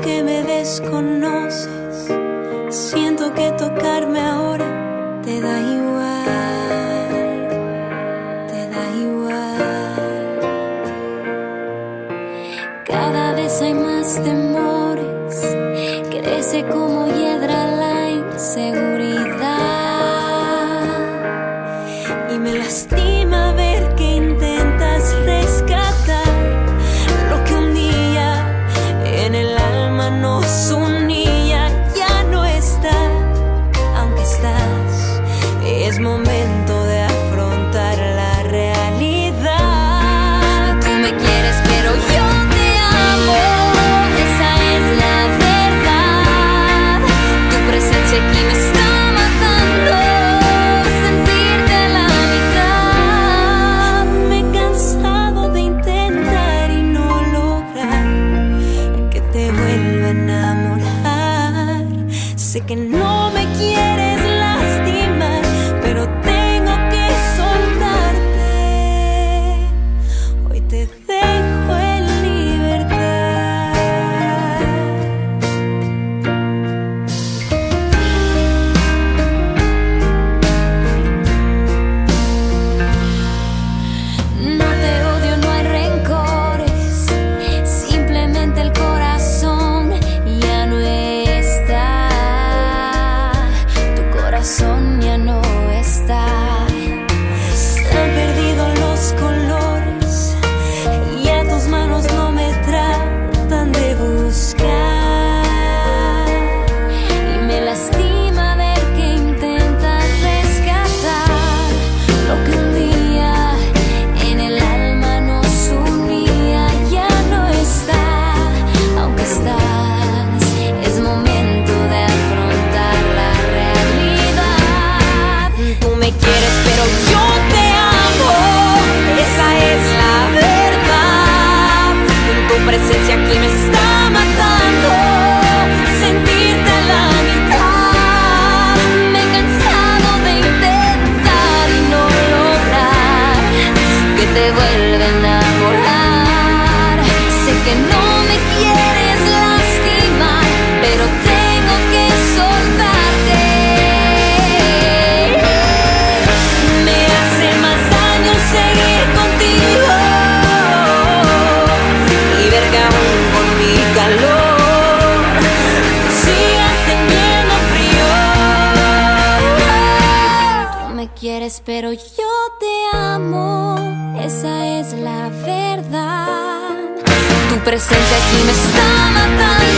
Que me desconoces, siento que tocarme ahora te da igual, te da igual. Cada vez hay más temores, crece como hiedra la inseguridad y me lastima. Es un ya no está, aunque estás, es momento. sick and no pero yo te amo, esa es la verdad. Tu presencia aquí me está matando.